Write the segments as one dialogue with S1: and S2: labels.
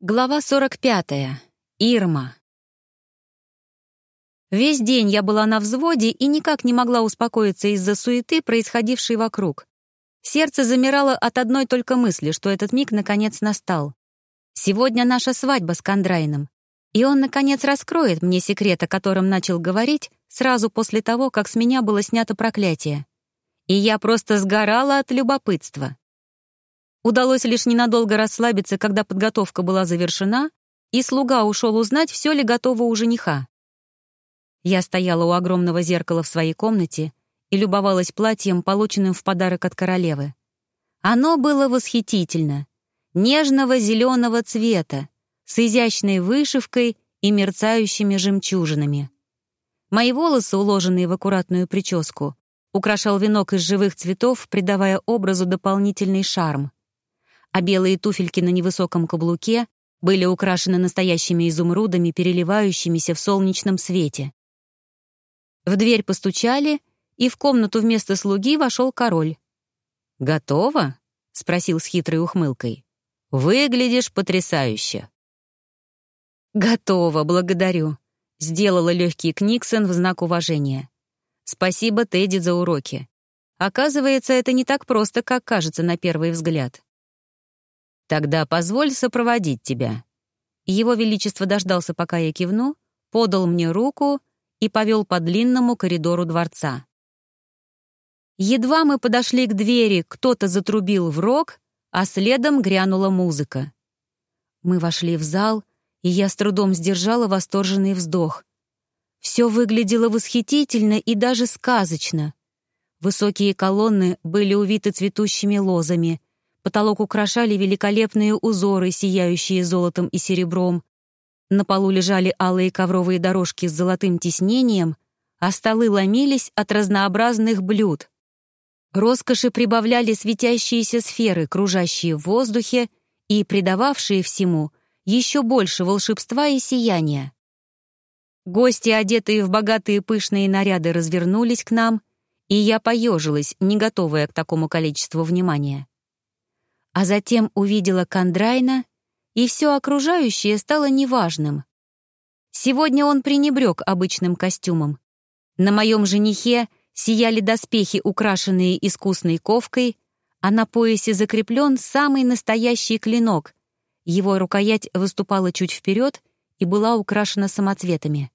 S1: Глава 45. Ирма. Весь день я была на взводе и никак не могла успокоиться из-за суеты, происходившей вокруг. Сердце замирало от одной только мысли, что этот миг наконец настал. Сегодня наша свадьба с Кондрайном, и он, наконец, раскроет мне секрет, о котором начал говорить сразу после того, как с меня было снято проклятие. И я просто сгорала от любопытства. Удалось лишь ненадолго расслабиться, когда подготовка была завершена, и слуга ушел узнать, все ли готово у жениха. Я стояла у огромного зеркала в своей комнате и любовалась платьем, полученным в подарок от королевы. Оно было восхитительно, нежного зеленого цвета, с изящной вышивкой и мерцающими жемчужинами. Мои волосы, уложенные в аккуратную прическу, украшал венок из живых цветов, придавая образу дополнительный шарм а белые туфельки на невысоком каблуке были украшены настоящими изумрудами, переливающимися в солнечном свете. В дверь постучали, и в комнату вместо слуги вошел король. «Готово?» — спросил с хитрой ухмылкой. «Выглядишь потрясающе». «Готово, благодарю», — сделала легкий Книксон в знак уважения. «Спасибо, Тедди, за уроки. Оказывается, это не так просто, как кажется на первый взгляд». «Тогда позволь сопроводить тебя». Его Величество дождался, пока я кивну, подал мне руку и повел по длинному коридору дворца. Едва мы подошли к двери, кто-то затрубил в рог, а следом грянула музыка. Мы вошли в зал, и я с трудом сдержала восторженный вздох. Все выглядело восхитительно и даже сказочно. Высокие колонны были увиты цветущими лозами, Потолок украшали великолепные узоры, сияющие золотом и серебром. На полу лежали алые ковровые дорожки с золотым тиснением, а столы ломились от разнообразных блюд. Роскоши прибавляли светящиеся сферы, кружащие в воздухе и придававшие всему еще больше волшебства и сияния. Гости, одетые в богатые пышные наряды, развернулись к нам, и я поежилась, не готовая к такому количеству внимания а затем увидела Кондрайна, и все окружающее стало неважным. Сегодня он пренебрег обычным костюмом. На моем женихе сияли доспехи, украшенные искусной ковкой, а на поясе закреплен самый настоящий клинок. Его рукоять выступала чуть вперед и была украшена самоцветами.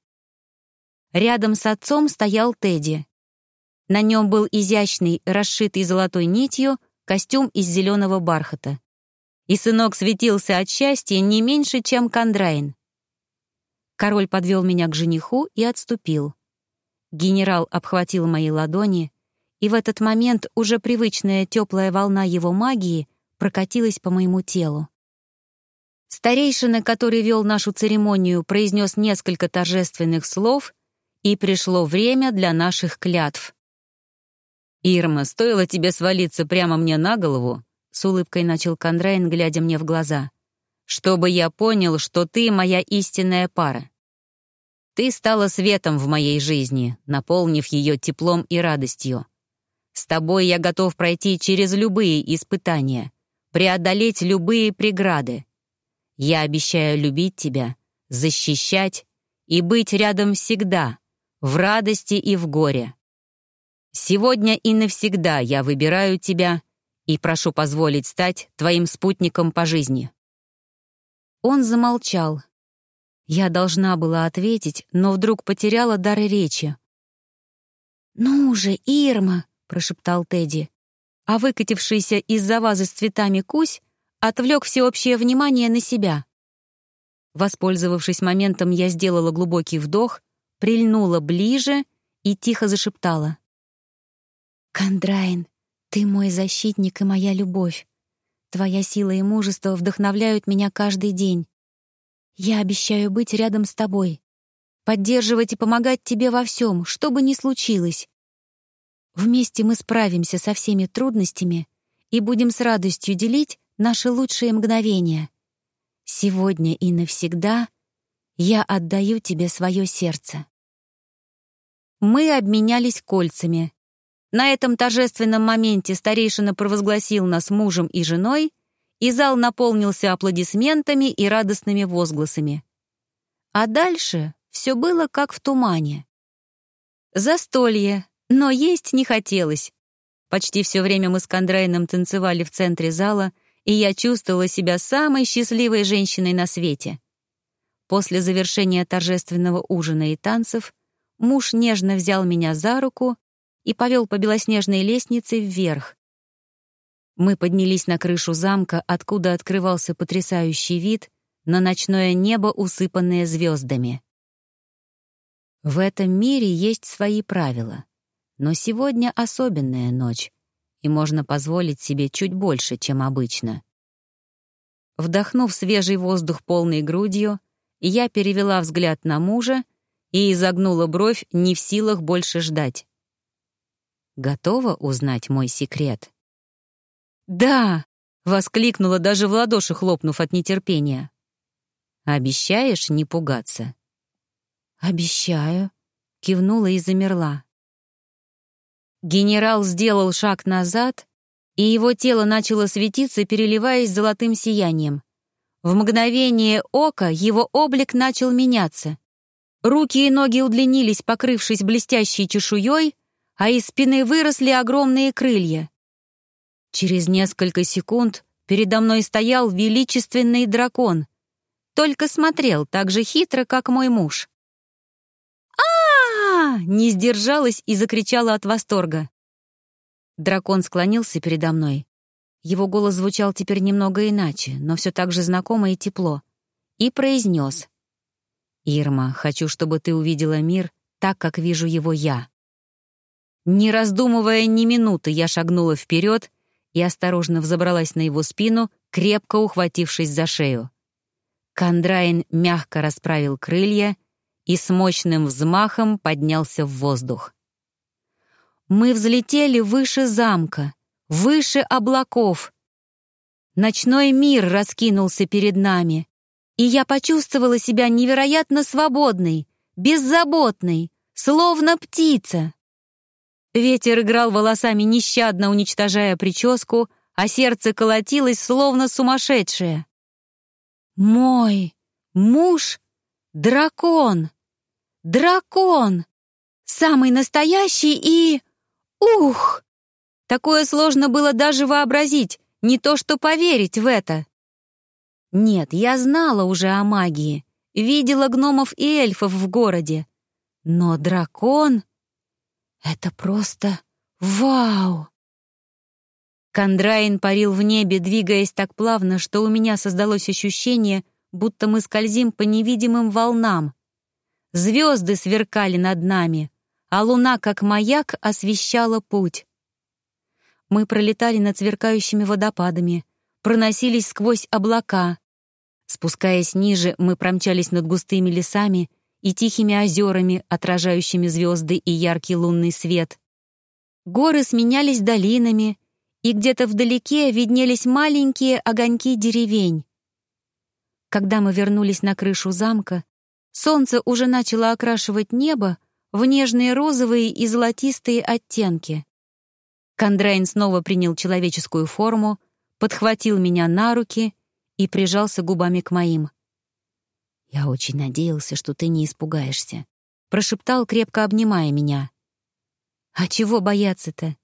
S1: Рядом с отцом стоял Тедди. На нем был изящный, расшитый золотой нитью, костюм из зеленого бархата. И сынок светился от счастья не меньше, чем Кондрайн. Король подвел меня к жениху и отступил. Генерал обхватил мои ладони, и в этот момент уже привычная теплая волна его магии прокатилась по моему телу. Старейшина, который вел нашу церемонию, произнес несколько торжественных слов, и пришло время для наших клятв. «Ирма, стоило тебе свалиться прямо мне на голову?» — с улыбкой начал Кондрайн, глядя мне в глаза. «Чтобы я понял, что ты моя истинная пара. Ты стала светом в моей жизни, наполнив ее теплом и радостью. С тобой я готов пройти через любые испытания, преодолеть любые преграды. Я обещаю любить тебя, защищать и быть рядом всегда, в радости и в горе. Сегодня и навсегда я выбираю тебя и прошу позволить стать твоим спутником по жизни». Он замолчал. Я должна была ответить, но вдруг потеряла дар речи. «Ну же, Ирма!» — прошептал Тедди. А выкатившийся из-за вазы с цветами кусь отвлек всеобщее внимание на себя. Воспользовавшись моментом, я сделала глубокий вдох, прильнула ближе и тихо зашептала. «Кондрайн, ты мой защитник и моя любовь. Твоя сила и мужество вдохновляют меня каждый день. Я обещаю быть рядом с тобой, поддерживать и помогать тебе во всем, что бы ни случилось. Вместе мы справимся со всеми трудностями и будем с радостью делить наши лучшие мгновения. Сегодня и навсегда я отдаю тебе свое сердце. Мы обменялись кольцами, на этом торжественном моменте старейшина провозгласил нас мужем и женой, и зал наполнился аплодисментами и радостными возгласами. А дальше все было как в тумане. Застолье, но есть не хотелось. Почти все время мы с Кондрайном танцевали в центре зала, и я чувствовала себя самой счастливой женщиной на свете. После завершения торжественного ужина и танцев муж нежно взял меня за руку и повел по белоснежной лестнице вверх. Мы поднялись на крышу замка, откуда открывался потрясающий вид на ночное небо, усыпанное звездами. В этом мире есть свои правила, но сегодня особенная ночь, и можно позволить себе чуть больше, чем обычно. Вдохнув свежий воздух полной грудью, я перевела взгляд на мужа и изогнула бровь, не в силах больше ждать. Готова узнать мой секрет? «Да!» — воскликнула, даже в ладоши хлопнув от нетерпения. «Обещаешь не пугаться?» «Обещаю», — кивнула и замерла. Генерал сделал шаг назад, и его тело начало светиться, переливаясь золотым сиянием. В мгновение ока его облик начал меняться. Руки и ноги удлинились, покрывшись блестящей чешуей, а из спины выросли огромные крылья. Через несколько секунд передо мной стоял величественный дракон. Только смотрел так же хитро, как мой муж. а, не сдержалась и закричала от восторга. Дракон склонился передо мной. Его голос звучал теперь немного иначе, но все так же знакомо и тепло. И произнес. «Ирма, хочу, чтобы ты увидела мир так, как вижу его я. Не раздумывая ни минуты, я шагнула вперед и осторожно взобралась на его спину, крепко ухватившись за шею. Кондраин мягко расправил крылья и с мощным взмахом поднялся в воздух. Мы взлетели выше замка, выше облаков. Ночной мир раскинулся перед нами, и я почувствовала себя невероятно свободной, беззаботной, словно птица. Ветер играл волосами нещадно, уничтожая прическу, а сердце колотилось, словно сумасшедшее. «Мой муж — дракон! Дракон! Самый настоящий и... Ух!» Такое сложно было даже вообразить, не то что поверить в это. Нет, я знала уже о магии, видела гномов и эльфов в городе. Но дракон... Это просто вау! Кондраин парил в небе, двигаясь так плавно, что у меня создалось ощущение, будто мы скользим по невидимым волнам. Звезды сверкали над нами, а луна, как маяк, освещала путь. Мы пролетали над сверкающими водопадами, проносились сквозь облака. Спускаясь ниже, мы промчались над густыми лесами — и тихими озерами, отражающими звезды и яркий лунный свет. Горы сменялись долинами, и где-то вдалеке виднелись маленькие огоньки деревень. Когда мы вернулись на крышу замка, солнце уже начало окрашивать небо в нежные розовые и золотистые оттенки. Кондрайн снова принял человеческую форму, подхватил меня на руки и прижался губами к моим. «Я очень надеялся, что ты не испугаешься», — прошептал, крепко обнимая меня. «А чего бояться-то?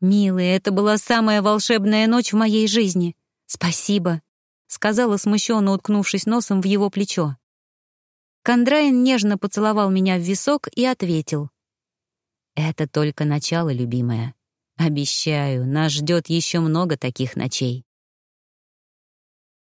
S1: Милая, это была самая волшебная ночь в моей жизни. Спасибо», — сказала смущенно, уткнувшись носом в его плечо. Кондраин нежно поцеловал меня в висок и ответил. «Это только начало, любимая. Обещаю, нас ждет еще много таких ночей».